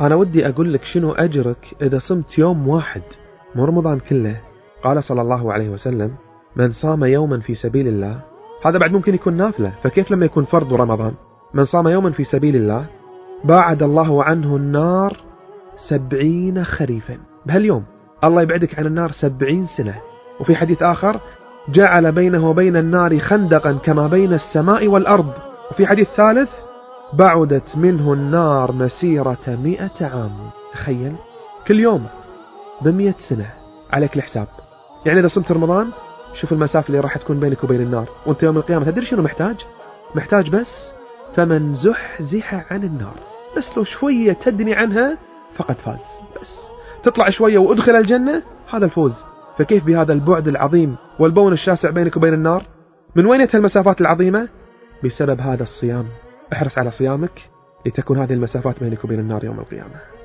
أنا ودي أقول لك شنو أجرك إذا صمت يوم واحد مو رمضان كله. قال صلى الله عليه وسلم من صام يوما في سبيل الله هذا بعد ممكن يكون نافلة فكيف لما يكون فرض رمضان؟ من صام يوما في سبيل الله باعد الله عنه النار سبعين خريفا. بهاليوم الله يبعدك عن النار سبعين سنة. وفي حديث آخر جعل بينه وبين النار خندقا كما بين السماء والأرض. وفي حديث ثالث بعدت منه النار مسيرة مئة عام. تخيل كل يوم بمئة سنة عليك الحساب يعني إذا صمت رمضان شوف المسافة اللي راح تكون بينك وبين النار. وأنت يوم القيامة تدري شنو محتاج؟ محتاج بس فمن زحزح عن النار. بس لو شوية تدني عنها فقد فاز. بس تطلع شوية وأدخل الجنة هذا الفوز. فكيف بهذا البعد العظيم والبون الشاسع بينك وبين النار؟ من وين المسافات العظيمة؟ بسبب هذا الصيام. احرص على صيامك لتكون هذه المسافات بينك وبين النار يوم القيامة.